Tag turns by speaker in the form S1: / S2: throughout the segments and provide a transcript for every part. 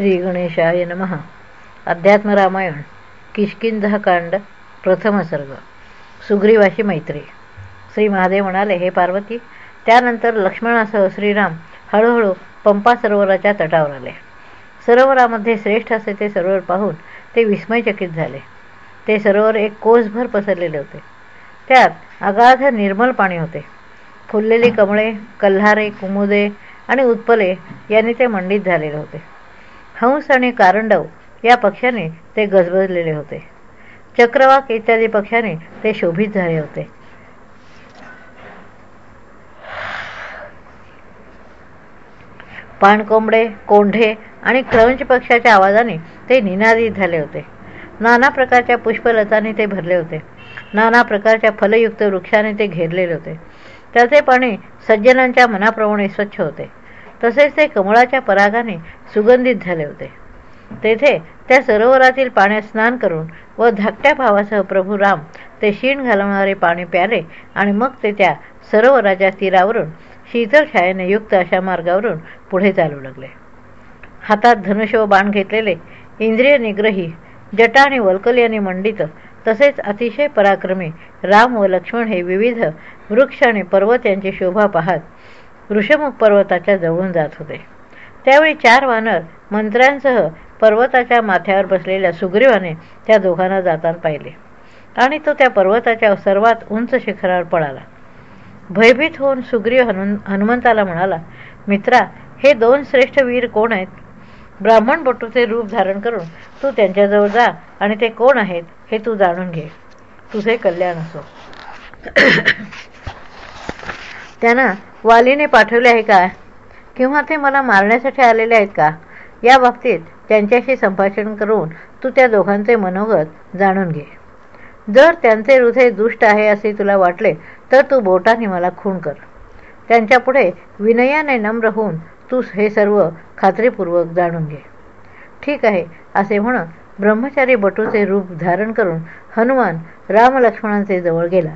S1: श्री गणेशाय नमः. अध्यात्म रामायण किशकिंधकांड प्रथम सर्ग सुग्रीवाशी मैत्री. श्री महादेव म्हणाले हे पार्वती त्यानंतर लक्ष्मणासह श्रीराम हळूहळू पंपा सरोवराच्या तटावर आले. सरोवरामध्ये श्रेष्ठ असे ते सरोवर पाहून ते विस्मयचकित झाले. ते सरोवर एक कोसभर पसरलेले होते. त्यात अगाध निर्मल पाणी होते. फुललेली कमळे कल्हारे कुमुदे आणि उत्पले यांनी ते मंडित झालेले होते. हंस आणि कारंडव या पक्षाने ते गजबजलेले होते. चक्रवाक इत्यादी पक्षाने ते शोभित झाले होते. पाणकोंबडे कोंढे आणि क्रंच पक्षाच्या आवाजाने ते निनादित झाले होते. नाना प्रकारच्या पुष्पलताने ते भरले होते. नाना प्रकारच्या फलयुक्त वृक्षाने ते घेरलेले होते. त्याचे पाणी सज्जनांच्या मनाप्रमाणे स्वच्छ होते. तसेच ते कमळाच्या परागाने सुगंधित झाले होते. तेथे त्या सरोवरातील पाण्यात स्नान करून व धाकट्या भावासह प्रभू राम ते शीण घालवणारे पाणी प्याले आणि मग ते त्या सरोवराच्या तीरावरून शीतल छायेने युक्त अशा मार्गावरून पुढे चालू लागले. हातात धनुष्य व बाण घेतलेले इंद्रिय निग्रही जटा आणि वल्कल यांनी मंडित तसेच अतिशय पराक्रमी राम व लक्ष्मण हे विविध वृक्ष आणि पर्वत यांची शोभा पाहत ऋषमुख पर्वताच्या जवळून जात होते. त्यावेळी चार वानर मंत्र्यांसह पर्वताच्या माथ्यावर बसलेल्या सुग्रीवाने त्या दोघांना जाताना पाहिले आणि तो त्या पर्वताच्या सर्वात उंच शिखरावर पळाला. भयभीत होऊन सुग्रीव हनु हनुमंताला म्हणाला मित्रा हे दोन श्रेष्ठ वीर कोण आहेत? ब्राह्मण बटूचे रूप धारण करून तू त्यांच्याजवळ जा आणि ते कोण आहेत हे तू जाणून घे. तुझे कल्याण असो. त्यांना वालीने पाठवले आहे का? किंवा ते मला मारण्यासाठी आलेले आहेत का? या बाबतीत त्यांच्याशी संभाषण करून तू त्या दोघांचे मनोगत जाणून घे. जर त्यांचे हृदय दुष्ट आहे असे तुला वाटले तर तू बोटाने मला खून कर. त्यांच्यापुढे विनयाने नम्र होऊन तू हे सर्व खात्रीपूर्वक जाणून घे. ठीक आहे असे म्हणत ब्रह्मचारी बटूचे रूप धारण करून हनुमान रामलक्ष्मणांचे जवळ गेला.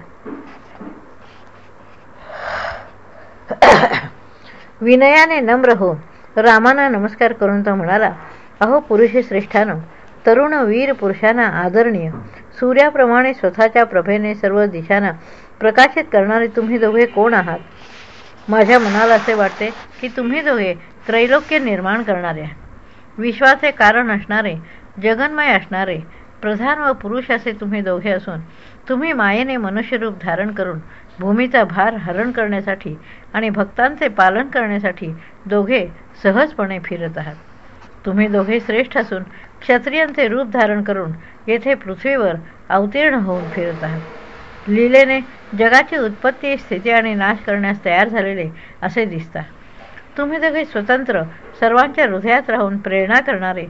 S1: विनयाने नम्र हो रामाना नमस्कार करून तो म्हणाला अहो पुरुष श्रेष्ठानं तरुण वीर पुरुषांना आदरणीय सूर्याप्रमाणे स्वतःच्या प्रभेने सर्व दिशांना प्रकाशित करणारे तुम्ही दोघे कोण आहात? माझ्या मनाला असे वाटते की तुम्ही दोघे त्रैलोक्य निर्माण करणारे विश्वाचे कारण असणारे जगन्मय असणारे प्रधान व पुरुष असे तुम्ही दोघे असून तुम्ही मायेने मनुष्यरूप धारण करून भूमीचा भार हरण करण्यासाठी आणि भक्तांचे पालन करण्यासाठी दोघे सहजपणे फिरत आहात. तुम्ही दोघे श्रेष्ठ असून क्षत्रियांचे रूप धारण करून येथे पृथ्वीवर अवतीर्ण होऊन फिरत आहात. लीलेने जगाची उत्पत्ती स्थिती आणि नाश करण्यास तयार झालेले असे दिसता. तुम्ही दोघे स्वतंत्र सर्वांच्या हृदयात राहून प्रेरणा करणारे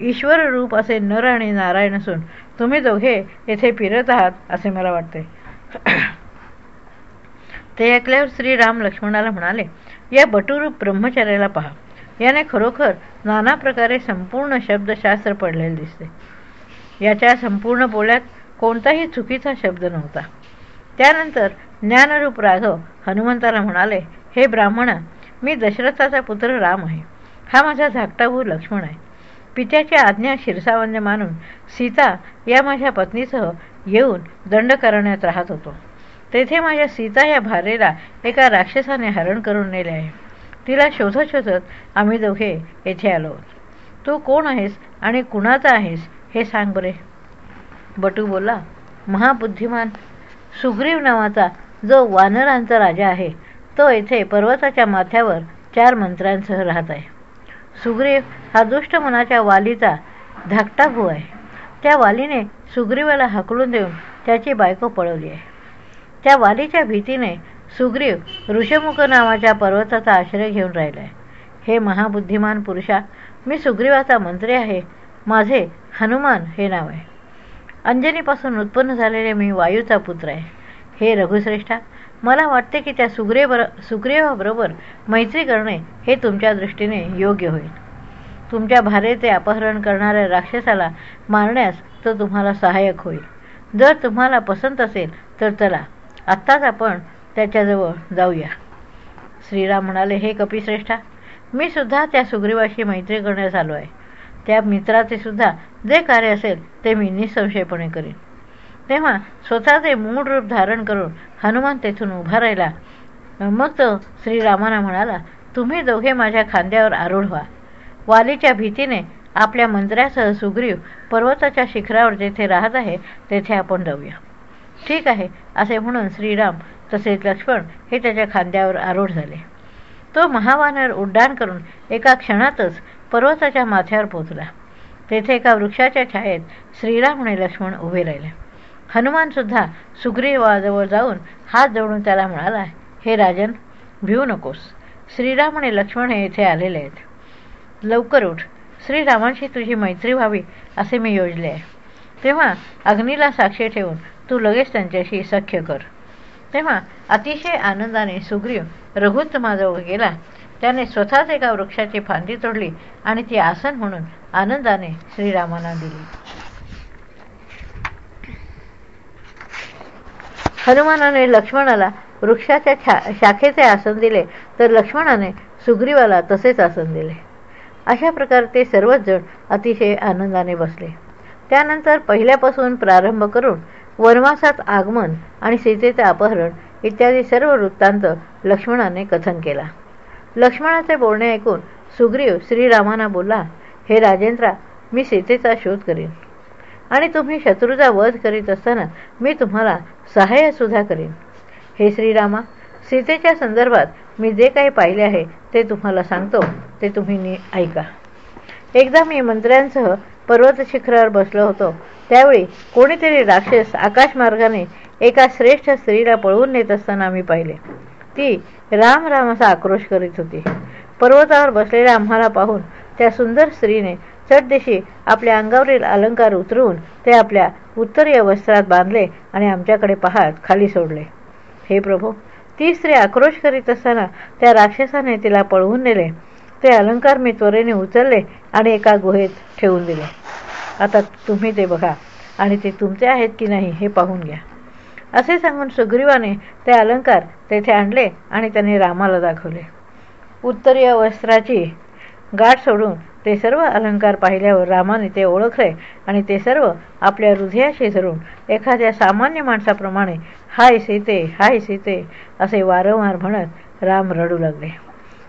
S1: ईश्वर रूप असे नर आणि नारायण असून तुम्ही दोघे येथे फिरत आहात असे मला वाटते. ते ऐकल्यावर श्रीराम लक्ष्मणाला म्हणाले या बटुरूप ब्रह्मचार्याला पहा. याने खरोखर नाना प्रकारे संपूर्ण शब्दशास्त्र पडलेले दिसते. याच्या संपूर्ण बोल्यात कोणताही चुकीचा शब्द नव्हता. त्यानंतर ज्ञानरूप राघव हनुमंताला म्हणाले हे ब्राह्मणा मी दशरथाचा पुत्र राम आहे. हा माझा धाकटा भाऊ लक्ष्मण आहे. पित्याची आज्ञा शिरसावन्य मानून सीता या माझ्या पत्नीसह येऊन दंड करण्यात राहत होतो. तेथे माझ्या सीता या भारेला एका राक्षसाने हरण करून नेले आहे. तिला शोधत शोधत आम्ही दोघे येथे आलो. तू कोण आहेस आणि कुणाचा आहेस हे सांग बरे. बटू बोला महाबुद्धिमान सुग्रीव नावाचा जो वानरांचा राजा आहे तो येथे पर्वताच्या माथ्यावर चार मंत्र्यांसह राहत आहे. सुग्रीव हा दुष्ट मनाच्या वालीचा धाकटा भू आहे. त्या वालीने सुग्रीवाला हकलून देऊन त्याची बायको पळवली आहे. त्या वालीच्या भीतीने सुग्रीव ऋषमुख नावाच्या पर्वताचा आश्रय घेऊन राहिलाय हे महाबुद्धिमान पुरुषा मी सुग्रीवाचा मंत्री आहे. माझे हनुमान हे नाव आहे. अंजनीपासून उत्पन्न झालेले मी वायूचा पुत्र आहे. हे रघुश्रेष्ठा मला वाटते की त्या सुग्रीवर सुग्रीवाबरोबर मैत्री करणे हे तुमच्या दृष्टीने योग्य होईल. तुमच्या भारेचे अपहरण करणाऱ्या राक्षसाला मारण्यास तो तुम्हाला सहाय्यक होईल. जर तुम्हाला पसंत असेल तर चला. आत्ताच आपण त्याच्याजवळ जाऊया. श्रीराम म्हणाले हे कपिश्रेष्ठा मी सुद्धा त्या सुग्रीवाशी मैत्री करण्यास आलो आहे. त्या मित्राचे सुद्धा जे कार्य असेल ते मी निसंशयपणे करीन. तेव्हा स्वतःचे मूळ रूप धारण करून हनुमान तेथून उभा राहिला. मग तो श्रीरामाना म्हणाला तुम्ही दोघे माझ्या खांद्यावर आरूढ व्हा. वालीच्या भीतीने आपल्या मंत्र्यासह सुग्रीव पर्वताच्या शिखरावर जेथे राहत आहे तेथे आपण जाऊया. ठीक आहे असे म्हणून श्रीराम तसेच लक्ष्मण हे त्याच्या खांद्यावर आरूढ झाले. तो महावानर उड्डाण करून एका क्षणातच पर्वताच्या माथ्यावर पोचला तेथे एका वृक्षाच्या छायेत श्रीराम आणि लक्ष्मण उभे राहिले. हनुमानसुद्धा सुग्रीवाजवळ जाऊन हात जोडून त्याला म्हणाला हे राजन भिवू नकोस. श्रीराम आणि लक्ष्मण हे येथे आलेले आहेत. लवकर उठ. श्रीरामांशी तुझी मैत्री व्हावी असे मी योजले आहे. तेव्हा अग्नीला साक्षी ठेवून तू लगेच त्यांच्याशी सख्य कर. तेव्हा अतिशय आनंदाने सुग्रीव रघुत्तमाजवळ गेला. त्याने स्वतःच एका वृक्षाची फांदी तोडली आणि ती आसन म्हणून आनंदाने श्रीरामांना दिली. हनुमानाने लक्ष्मणाला वृक्षाच्या छा शाखेचे आसन दिले तर लक्ष्मणाने सुग्रीवाला तसेच आसन दिले. अशा प्रकारे ते सर्वच जण अतिशय आनंदाने बसले. त्यानंतर पहिल्यापासून प्रारंभ करून वनवासात आगमन आणि सीतेचे अपहरण इत्यादी सर्व वृत्तांत लक्ष्मणाने कथन केला. लक्ष्मणाचे बोलणे ऐकून सुग्रीव श्रीरामांना बोलला हे राजेंद्रा मी सीतेचा शोध करीन आणि तुम्ही शत्रूचा वध करीत असताना मी तुम्हाला सहाय्यसुद्धा करीन. हे श्रीरामा सीतेच्या संदर्भात मी जे काही पाहिले आहे ते तुम्हाला सांगतो ते तुम्ही ऐका. एकदा मी मंत्र्यांसह पर्वत शिखरावर बसलो होतो. त्यावेळी कोणीतरी राक्षस आकाशमार्गाने एका श्रेष्ठ स्त्रीला पळवून नेत असताना आम्ही पाहिले. ती राम राम असा आक्रोश करीत होती. पर्वतावर बसलेल्या आम्हाला पाहून त्या सुंदर स्त्रीने चटदिशी आपल्या अंगावरील अलंकार उतरवून ते आपल्या उत्तरीय वस्त्रात बांधले आणि आमच्याकडे पाहत खाली सोडले. हे प्रभू ती स्त्री आक्रोश करीत असताना त्या राक्षसाने तिला पळवून नेले. ते अलंकार मी त्वरेने उचलले आणि एका गुहेत ठेवून दिले. आता तुम्ही ते बघा. आणि ते तुमचे आहेत की नाही हे पाहून घ्या. असे सांगून सुग्रीवाने ते अलंकार तेथे आणले आणि त्याने रामाला दाखवले. उत्तरीय वस्त्राची गाठ सोडून ते सर्व अलंकार पाहिल्यावर रामाने ते ओळखले आणि ते सर्व आपल्या हृदयाशी धरून एखाद्या सामान्य माणसाप्रमाणे हाय सीते हाय सीते असे वारंवार म्हणत राम रडू लागले.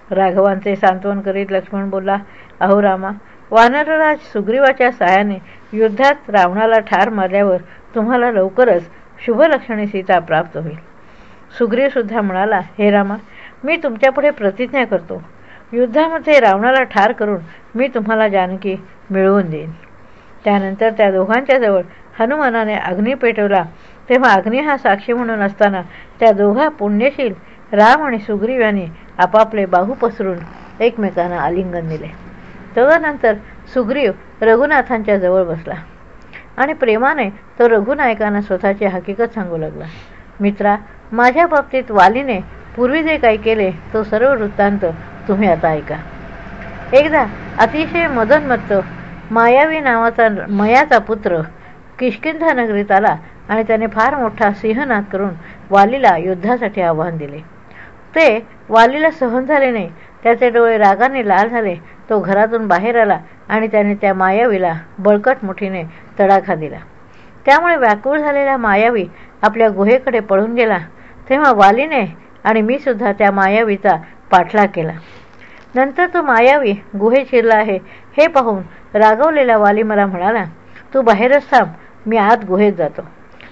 S1: राघवांचे सांत्वन करीत लक्ष्मण बोलला अहो रामा वानरराज सुग्रीवाच्या सहाय्याने युद्धात रावणाला ठार मारल्यावर तुम्हाला लवकरच शुभलक्षणी सीता प्राप्त होईल. सुग्रीवसुद्धा म्हणाला हे रामा मी तुमच्यापुढे प्रतिज्ञा करतो. युद्धामध्ये रावणाला ठार करून मी तुम्हाला जानकी मिळवून देईन. त्यानंतर त्या दोघांच्या जवळ हनुमानाने अग्नी पेटवला. तेव्हा अग्नी हा साक्षी म्हणून असताना त्या दोघा पुण्यशील राम आणि सुग्रीव यांनी आपापले बाहू पसरून एकमेकांना आलिंगन दिले. तदनंतर सुग्रीव रघुनाथांच्या जवळ बसला. आणि प्रेमाने तो रघुनायकांना स्वतःची हकीकत सांगू लागला. मित्रा माझ्या बाबतीत वालीने पूर्वी जे काही केले तो सर्व वृत्तांत तुम्ही आता ऐका. एकदा अतिशय मदनमत्त मायावी नावाचा मयाचा पुत्र किष्किंधा नगरीत आला आणि त्याने फार मोठा सिंहनाद करून वालीला युद्धासाठी आव्हान दिले. ते वालीला सहन झाले नाही. त्याचे डोळे रागाने लाल झाले. तो घरातून बाहेर आला आणि त्याने त्या मायावीला बळकट मुठीने तडाखा दिला. त्यामुळे व्याकुळ झालेला मायावी आपल्या गुहेकडे पळून गेला. तेव्हा वालीने आणि मी सुद्धा त्या मायावीचा पाठलाग केला. नंतर तो मायावी गुहे शिरला आहे. हे पाहून रागवलेला वाली मला म्हणाला तू बाहेरच थांब मी आत गुहेत जातो.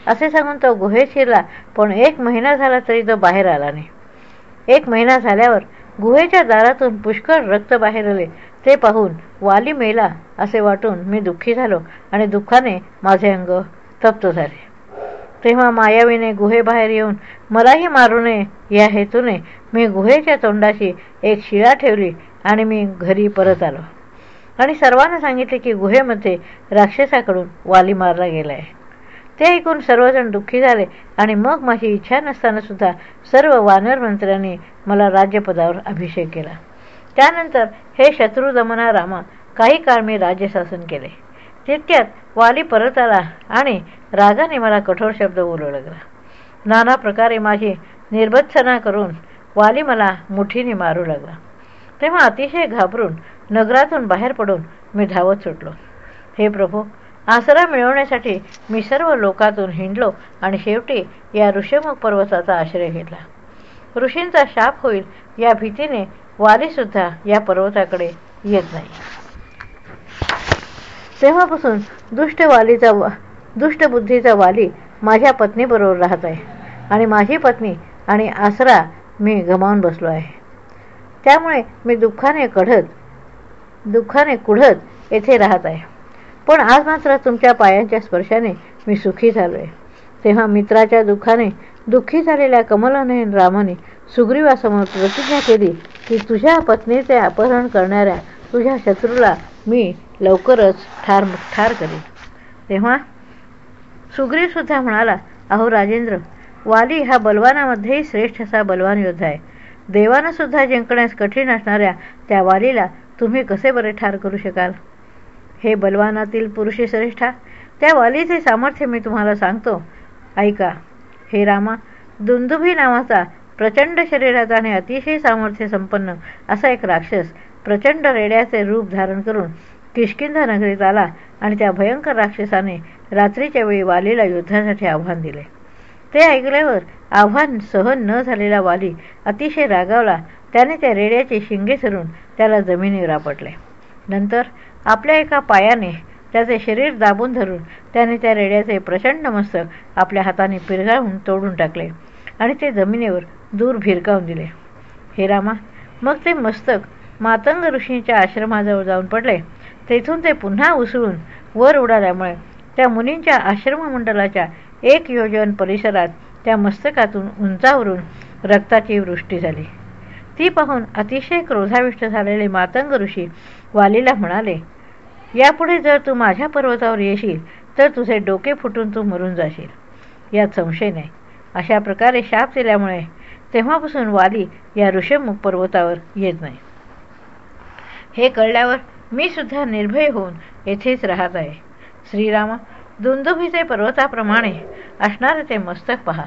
S1: असे सांगून तो गुहेत शिरला पण एक महिना झाला तरी तो बाहेर आला नाही. एक महिना झाल्यावर गुहेच्या दारातून पुष्कळ रक्त बाहेर आले ते पाहून वाली मेला असे वाटून मी दुःखी झालो आणि दुःखाने माझे अंग तप्त झाले. तेव्हा मायावीने गुहेबाहेर येऊन मलाही मारू नये या हेतूने मी गुहेच्या तोंडाशी एक शिळा ठेवली आणि मी घरी परत आलो. आणि सर्वांना सांगितले की गुहेमध्ये राक्षसाकडून वाली मारला गेला आहे ते ऐकून सर्वजण दुःखी झाले आणि मग माझी इच्छा नसताना सुद्धा सर्व वानर मंत्र्यांनी मला राज्यपदावर अभिषेक केला. त्यानंतर हे शत्रू दमना रामा काही काळ मी राज्यशासन केले. तितक्यात वाली परत आला आणि राजाने मला कठोर शब्द बोलू लागला नाना प्रकारे माझी निर्बत्सना करून वाली मला मुठीने मारू लागला. तेव्हा अतिशय घाबरून नगरातून बाहेर पडून मी धावत सुटलो. हे प्रभू आसरा मिळवण्यासाठी मी सर्व लोकातून हिंडलो आणि शेवटी या ऋषमुख पर्वताचा आश्रय घेतला. ऋषींचा शाप होईल या भीतीने वारीसुद्धा या पर्वताकडे येत नाही. तेव्हापासून दुष्ट वालीचा दुष्टबुद्धीचा वाली माझ्या पत्नीबरोबर राहत आहे. आणि माझी पत्नी आणि आसरा मी गमावून बसलो आहे. त्यामुळे मी दुःखाने कढत दुःखाने कुढत येथे राहत आहे. पण आज मात्र तुमच्या पायांच्या स्पर्शाने मी सुखी झालो आहे तेव्हा मित्राच्या दुःखाने दुःखी झालेल्या कमलनयन रामाने सुग्रीवासमोर प्रतिज्ञा केली की तुझ्या पत्नीचे अपहरण करणाऱ्या तुझ्या शत्रूला मी लवकरच ठार ठार करेन. तेव्हा सुग्रीवसुद्धा म्हणाला अहो राजेंद्र वाली हा बलवानामध्येही श्रेष्ठ असा बलवान योद्धा आहे. देवानंसुद्धा जिंकण्यास कठीण असणाऱ्या त्या वालीला तुम्ही कसे बरे ठार करू शकाल? हे बलवानातील पुरुषी श्रेष्ठा त्या वालीचे सामर्थ्य मी तुम्हाला सांगतो. ऐका हे रामा दुंदुभी नावाचा प्रचंड शरीराचा आणि अतिशय सामर्थ्य संपन्न असा एक राक्षस प्रचंड रेड्याचे रूप धारण करून किशकिंधा नगरीत आला आणि त्या भयंकर राक्षसाने रात्रीच्या वेळी वालीला युद्धासाठी आव्हान दिले. ते ऐकल्यावर आव्हान सहन न झालेला वाली अतिशय रागावला. त्याने त्या रेड्याचे शिंगे सरून त्याला जमिनीवर आपटले. नंतर आपल्या एका पायाने त्याचे शरीर दाबून धरून त्याने त्या रेड्याचे प्रचंड मस्तक आपल्या हाताने पिरगाळून तोडून टाकले आणि ते जमिनीवर दूर भिरकावून दिले. हे रामा मग ते मस्तक मातंग ऋषींच्या आश्रमाजवळ जाऊन पडले. तेथून ते पुन्हा उसळून वर उडाल्यामुळे त्या मुनींच्या आश्रममंडलाच्या एक योजन परिसरात त्या मस्तकातून उंचावरून रक्ताची वृष्टी झाली. ती पाहून अतिशय क्रोधाविष्ट झालेले मातंग ऋषी वालीला म्हणाले यापुढे जर तू माझ्या पर्वतावर येशील तर तुझे डोके फुटून तू मरून जाशील. यात संशय नाही. अशा प्रकारे शाप दिल्यामुळे तेव्हापासून वाली या ऋषमुख पर्वतावर येत नाही. हे कळल्यावर मी सुद्धा निर्भय होऊन येथेच राहत आहे. श्रीराम दुंदुभीचे पर्वताप्रमाणे असणारे ते मस्तक पहा.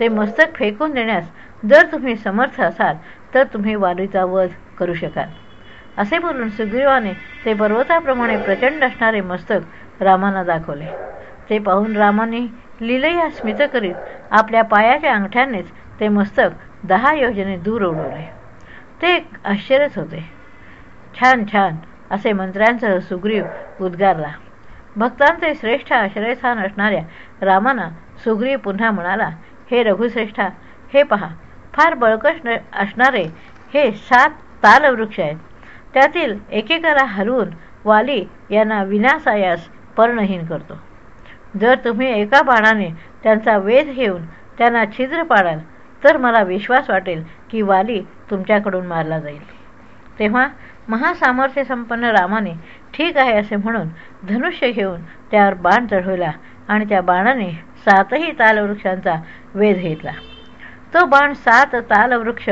S1: ते मस्तक फेकून देण्यास जर तुम्ही समर्थ असाल तर तुम्ही वालीचा वध करू शकाल. असे बोलून सुग्रीवाने ते पर्वताप्रमाणे प्रचंड असणारे मस्तक रामांना दाखवले. ते पाहून रामाने लिलया स्मित करीत आपल्या पायाच्या अंगठ्यानेच ते मस्तक दहा योजने दूर उडवले ते आश्चर्यच होते. छान छान असे मंत्र्यांसह सुग्रीव उद्गारला. भक्तांचे श्रेष्ठ आश्रयस्थान असणाऱ्या रामाना सुग्रीव पुन्हा म्हणाला हे रघुश्रेष्ठा हे पहा फार बळकश असणारे हे सात तालवृक्ष आहेत. त्यातील एकेकाला हरवून वाली यांना विनासायास पर्णहीन करतो. जर तुम्ही एका बाणाने त्यांचा वेध घेऊन त्यांना छिद्र पाडाल तर मला विश्वास वाटेल की वाली तुमच्याकडून मारला जाईल. तेव्हा महासामर्थ्यसंपन्न रामाने ठीक आहे असे म्हणून धनुष्य घेऊन त्यावर बाण चढवला आणि त्या बाणाने सातही तालवृक्षांचा वेध घेतला. तो बाण सात तालवृक्ष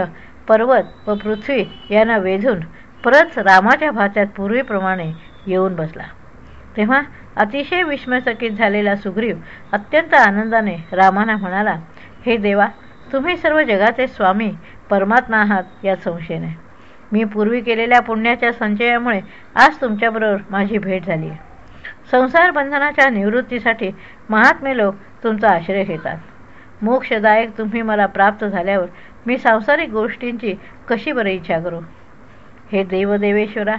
S1: पर्वत व पृथ्वी यांना वेधून परत रामाच्या भात्यात पूर्वीप्रमाणे येऊन बसला. तेव्हा अतिशय विस्मयचकित झालेला सुग्रीव अत्यंत आनंदाने रामाना म्हणाला हे देवा तुम्ही सर्व जगाचे स्वामी परमात्मा आहात या संशय नाही मी पूर्वी केलेल्या पुण्याच्या संचयामुळे आज तुमच्याबरोबर माझी भेट झाली आहे. संसार बंधनाच्या निवृत्तीसाठी महात्मे लोक तुमचा आश्रय घेतात. मोक्षदायक तुम्ही मला प्राप्त झाल्यावर मी सांसारिक गोष्टींची कशी बरं इच्छा करू? हे देवदेवेश्वरा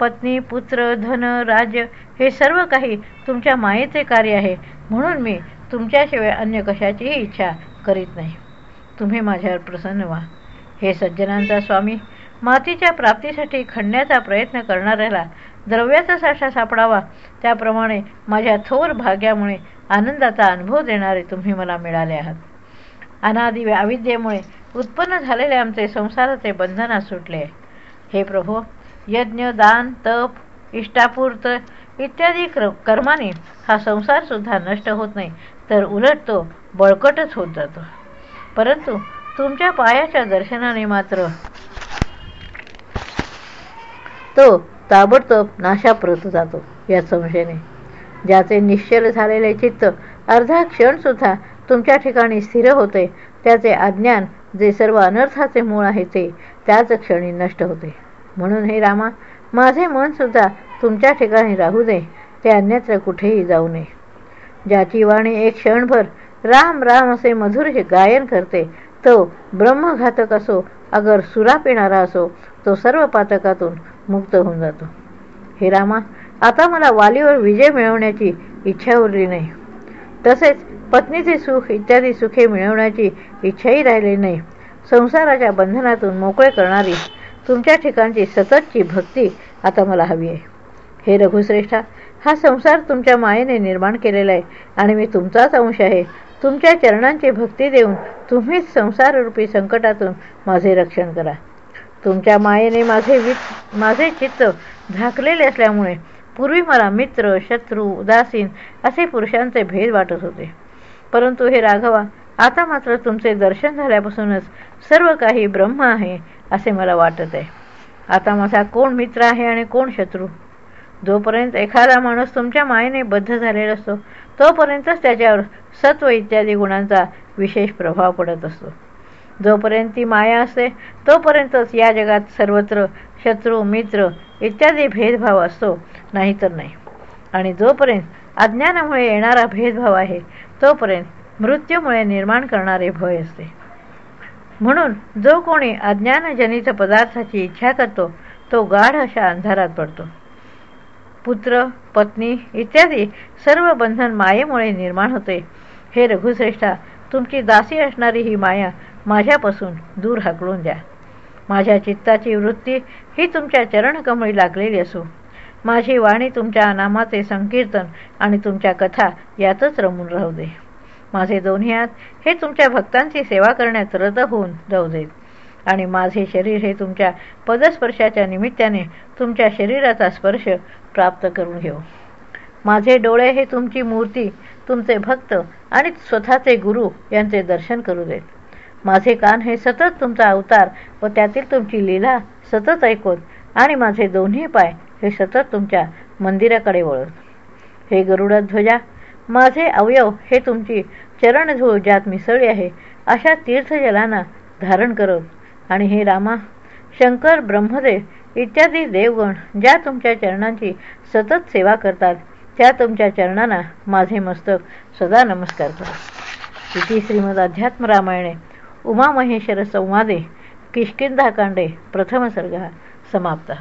S1: पत्नी पुत्र धन राज्य हे सर्व काही तुमच्या मायेचे कार्य आहे म्हणून मी तुमच्याशिवाय अन्य कशाचीही इच्छा करीत नाही. तुम्ही माझ्यावर प्रसन्न व्हा. हे सज्जनांचा स्वामी मातीच्या प्राप्तीसाठी खणण्याचा प्रयत्न करणाऱ्याला द्रव्याचा साठा सापडावा. त्याप्रमाणे माझ्या थोर भाग्यामुळे आनंदाचा अनुभव देणारे तुम्ही मला मिळाले आहात. अनादि अविद्येमुळे उत्पन्न झालेले आमचे संसाराचे बंधना सुटले. हे प्रभो यज्ञ दान तप इष्टापूर्त इत्यादी कर्माने हा संसारसुद्धा नष्ट होत नाही तर उलट तो बळकटच होत जातो. परंतु तुमच्या पायाच्या दर्शनाने मात्र तो ताबडतोब नाशाप्रत जातो या संशयने. ज्याचे निश्चल झालेले चित्त अर्धा क्षण सुद्धा तुमच्या ठिकाणी स्थिर होते त्याचे अज्ञान जे सर्व अनर्थाचे मूळ आहे ते त्याच क्षणी नष्ट होते. म्हणून हे रामा माझे मनसुद्धा तुमच्या ठिकाणी राहू दे ते अन्यत्र कुठेही जाऊ नये. ज्याची वाणी एक क्षणभर राम राम असे मधुर गायन करते. तो ब्रह्मघातक असो अगर सुरा पिणारा असो तो सर्व पातकातून मुक्त होऊन जातो. हे रामा आता मला वालीवर विजय मिळवण्याची इच्छा उरली नाही. तसेच पत्नीचे सुख इत्यादी सुखे मिळवण्याची इच्छाही राहिली नाही. संसाराच्या बंधनातून मोकळे करणारी तुमच्या ठिकाणची सततची भक्ती आता मला हवी आहे. हे रघुश्रेष्ठा हा संसार तुमच्या मायेने निर्माण केलेला आहे आणि मी तुमचाच अंश आहे तुमच्या चरणांची भक्ती देऊन तुम्हीच संसाररूपी संकटातून माझे रक्षण करा. तुमच्या मायेने माझे वित माझे चित्त झाकलेले असल्यामुळे पूर्वी मला मित्र शत्रू उदासीन असे पुरुषांचे भेद वाटत होते. परंतु हे राघवा आता मात्र तुमचे दर्शन झाल्यापासूनच सर्व काही ब्रह्म आहे असे मला वाटत आहे. आता माझा कोण मित्र आहे आणि कोण शत्रू? जोपर्यंत एखादा माणूस तुमच्या मायेने बद्ध झालेला असतो तोपर्यंतच त्याच्यावर सत्व इत्यादी गुणांचा विशेष प्रभाव पडत असतो. जोपर्यंत ती माया असते तोपर्यंतच या जगात सर्वत्र शत्रू मित्र इत्यादी भेदभाव असतो नाहीतर नाही. आणि जोपर्यंत अज्ञानामुळे येणारा भेदभाव आहे तोपर्यंत मृत्यूमुळे निर्माण करणारे भय असते. म्हणून जो कोणी अज्ञानजनित पदार्थाची इच्छा करतो तो गाढ अशा अंधारात पडतो. पुत्र पत्नी इत्यादी सर्व बंधन मायेमुळे निर्माण होते. हे रघुश्रेष्ठा तुमची दासी असणारी ही माया माझ्यापासून दूर हाकलून द्या. माझ्या चित्ताची वृत्ती ही तुमच्या चरणकमळी लागलेली असो. माझी वाणी तुमच्या नामाचे संकीर्तन आणि तुमच्या कथा यातच रमून राहू दे. माझे दोन्ही हात हे तुमच्या भक्तांची सेवा करण्यात रद होऊन जाऊ देत. आणि माझे शरीर हे तुमच्या पदस्पर्शाच्या निमित्ताने तुमच्या शरीराचा स्पर्श प्राप्त करून घेऊ. माझे डोळे हे तुमची मूर्ती तुमचे भक्त आणि स्वतःचे गुरु यांचे दर्शन करू देत. माझे कान हे सतत तुमचा अवतार व त्यातील तुमची लीला सतत ऐकून आणि माझे दोन्ही पाय हे सतत तुमच्या मंदिराकडे वळत हे गरुडध्वजा माझे अवयव हे तुमची चरणधूळ ज्यात मिसळी आहे अशा तीर्थजलांना धारण करत आणि हे रामा शंकर ब्रह्मदेव इत्यादी देवगण ज्या तुमच्या चरणांची सतत सेवा करतात त्या तुमच्या चरणांना माझे मस्तक सदा नमस्कार करा. इति श्रीमद अध्यात्म रामायणे. उमामहेश्वर संवादे किष्किंधाकांडे प्रथम सर्ग समाप्त.